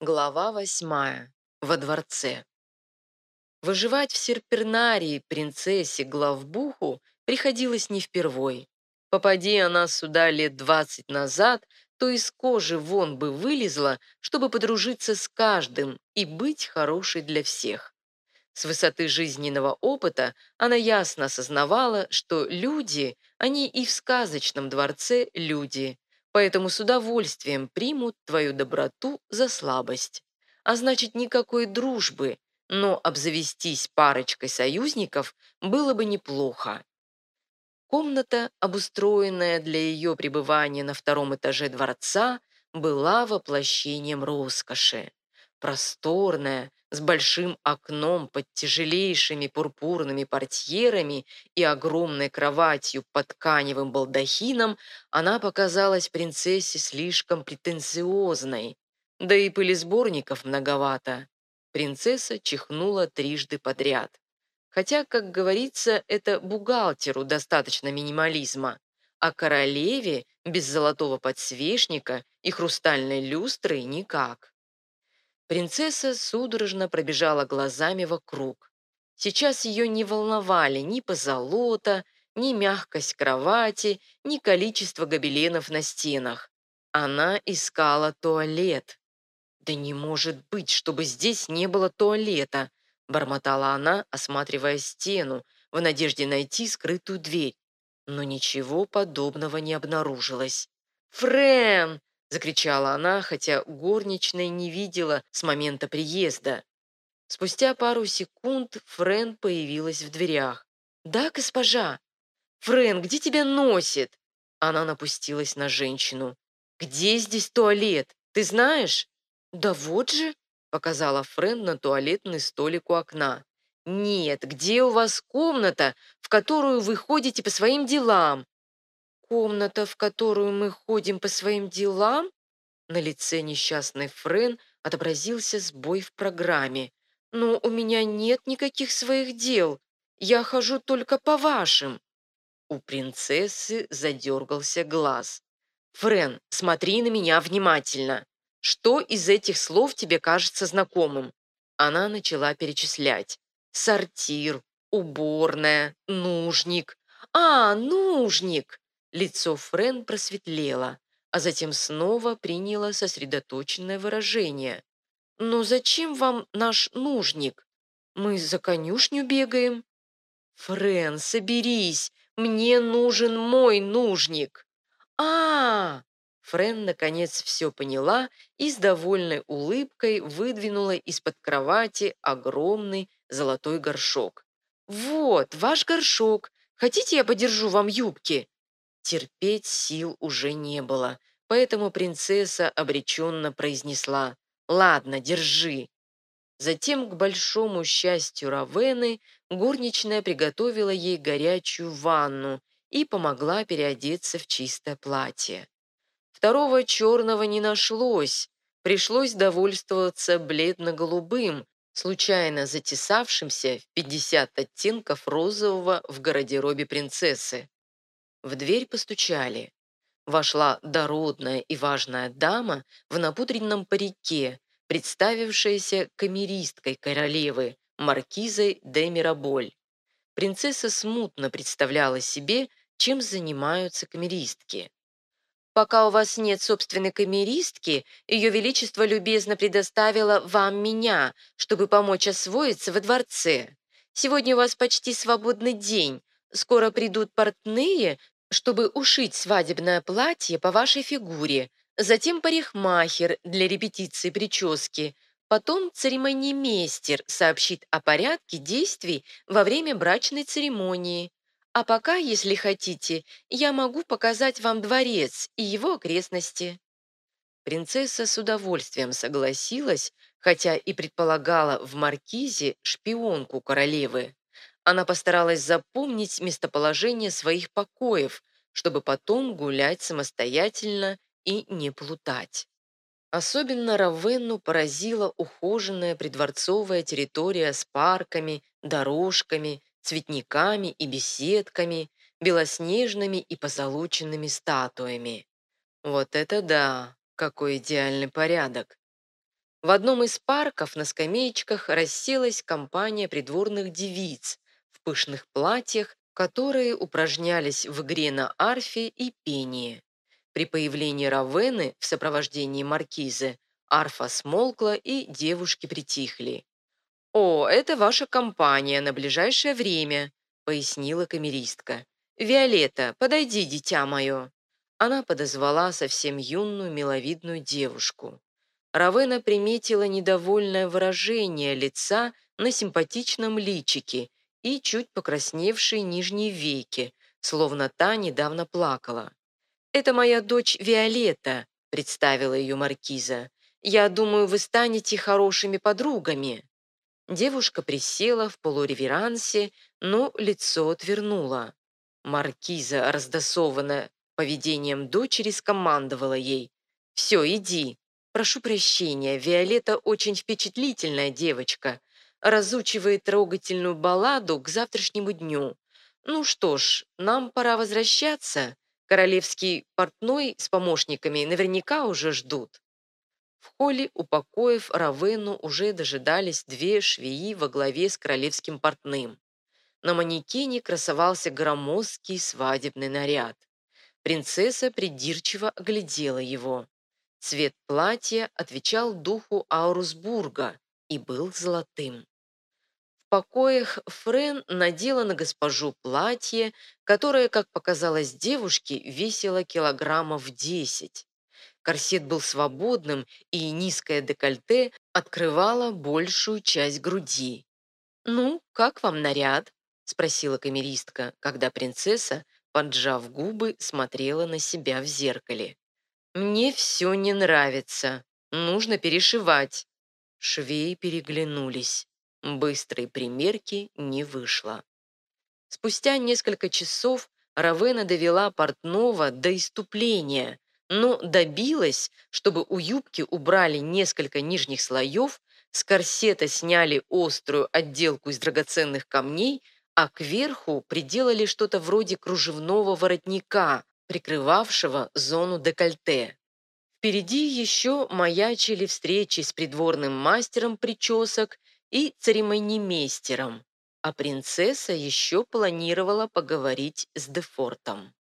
Глава восьмая. Во дворце. Выживать в Серпернарии принцессе Главбуху приходилось не впервой. Попади она сюда лет двадцать назад, то из кожи вон бы вылезла, чтобы подружиться с каждым и быть хорошей для всех. С высоты жизненного опыта она ясно осознавала, что люди, они и в сказочном дворце люди, поэтому с удовольствием примут твою доброту за слабость. А значит, никакой дружбы, но обзавестись парочкой союзников было бы неплохо. Комната, обустроенная для ее пребывания на втором этаже дворца, была воплощением роскоши. Просторная, с большим окном под тяжелейшими пурпурными портьерами и огромной кроватью под тканевым балдахином, она показалась принцессе слишком претенциозной. Да и пылесборников многовато. Принцесса чихнула трижды подряд. Хотя, как говорится, это бухгалтеру достаточно минимализма, а королеве без золотого подсвечника и хрустальной люстры никак. Принцесса судорожно пробежала глазами вокруг. Сейчас ее не волновали ни позолота, ни мягкость кровати, ни количество гобеленов на стенах. Она искала туалет. «Да не может быть, чтобы здесь не было туалета!» бормотала она, осматривая стену, в надежде найти скрытую дверь. Но ничего подобного не обнаружилось. «Френ!» — закричала она, хотя горничная не видела с момента приезда. Спустя пару секунд Френ появилась в дверях. «Да, госпожа?» «Френ, где тебя носит?» Она напустилась на женщину. «Где здесь туалет? Ты знаешь?» «Да вот же», — показала Френ на туалетный столик у окна. «Нет, где у вас комната, в которую вы ходите по своим делам?» Комната, в которую мы ходим по своим делам?» На лице несчастной Френ отобразился сбой в программе. «Но у меня нет никаких своих дел. Я хожу только по вашим». У принцессы задергался глаз. «Френ, смотри на меня внимательно. Что из этих слов тебе кажется знакомым?» Она начала перечислять. «Сортир, уборная, нужник». «А, нужник!» Лицо Френ просветлело, а затем снова приняло сосредоточенное выражение. «Но зачем вам наш нужник? Мы за конюшню бегаем». «Френ, соберись! Мне нужен мой нужник!» а, -а, -а Френ наконец все поняла и с довольной улыбкой выдвинула из-под кровати огромный золотой горшок. «Вот, ваш горшок. Хотите, я подержу вам юбки?» Терпеть сил уже не было, поэтому принцесса обреченно произнесла «Ладно, держи». Затем, к большому счастью Равены, горничная приготовила ей горячую ванну и помогла переодеться в чистое платье. Второго черного не нашлось, пришлось довольствоваться бледно-голубым, случайно затесавшимся в 50 оттенков розового в гардеробе принцессы. В дверь постучали. Вошла дородная и важная дама в напудренном парике, представившаяся камеристкой королевы, маркизой де Мираболь. Принцесса смутно представляла себе, чем занимаются камеристки. «Пока у вас нет собственной камеристки, Ее Величество любезно предоставило вам меня, чтобы помочь освоиться во дворце. Сегодня у вас почти свободный день. Скоро придут портные, чтобы ушить свадебное платье по вашей фигуре, затем парикмахер для репетиции прически, потом церемонимейстер сообщит о порядке действий во время брачной церемонии. А пока, если хотите, я могу показать вам дворец и его окрестности». Принцесса с удовольствием согласилась, хотя и предполагала в маркизе шпионку королевы. Она постаралась запомнить местоположение своих покоев, чтобы потом гулять самостоятельно и не плутать. Особенно Равенну поразила ухоженная придворцовая территория с парками, дорожками, цветниками и беседками, белоснежными и позолоченными статуями. Вот это да, какой идеальный порядок! В одном из парков на скамеечках расселась компания придворных девиц пышных платьях, которые упражнялись в игре на арфе и пении. При появлении Равены в сопровождении маркизы арфа смолкла и девушки притихли. «О, это ваша компания на ближайшее время», — пояснила камеристка. «Виолетта, подойди, дитя мое». Она подозвала совсем юную миловидную девушку. Равена приметила недовольное выражение лица на симпатичном личике и чуть покрасневшие нижние веки, словно та недавно плакала. «Это моя дочь Виолетта», — представила ее маркиза. «Я думаю, вы станете хорошими подругами». Девушка присела в полуреверансе, но лицо отвернула. Маркиза, раздосованная поведением дочери, скомандовала ей. «Все, иди, Прошу прощения, Виолетта очень впечатлительная девочка. Разучивает трогательную балладу к завтрашнему дню. Ну что ж, нам пора возвращаться. Королевский портной с помощниками наверняка уже ждут. В холле у покоев Равену уже дожидались две швеи во главе с королевским портным. На манекене красовался громоздкий свадебный наряд. Принцесса придирчиво оглядела его. Цвет платья отвечал духу Аурусбурга и был золотым. В покоях Френ надела на госпожу платье, которое, как показалось девушке, весило килограммов десять. Корсет был свободным, и низкое декольте открывало большую часть груди. «Ну, как вам наряд?» – спросила камеристка, когда принцесса, поджав губы, смотрела на себя в зеркале. «Мне все не нравится. Нужно перешивать». Швеи переглянулись. Быстрой примерки не вышло. Спустя несколько часов Равена довела портного до иступления, но добилась, чтобы у юбки убрали несколько нижних слоев, с корсета сняли острую отделку из драгоценных камней, а кверху приделали что-то вроде кружевного воротника, прикрывавшего зону декольте. Впереди еще маячили встречи с придворным мастером причесок и церемонимейстером, а принцесса еще планировала поговорить с Дефортом.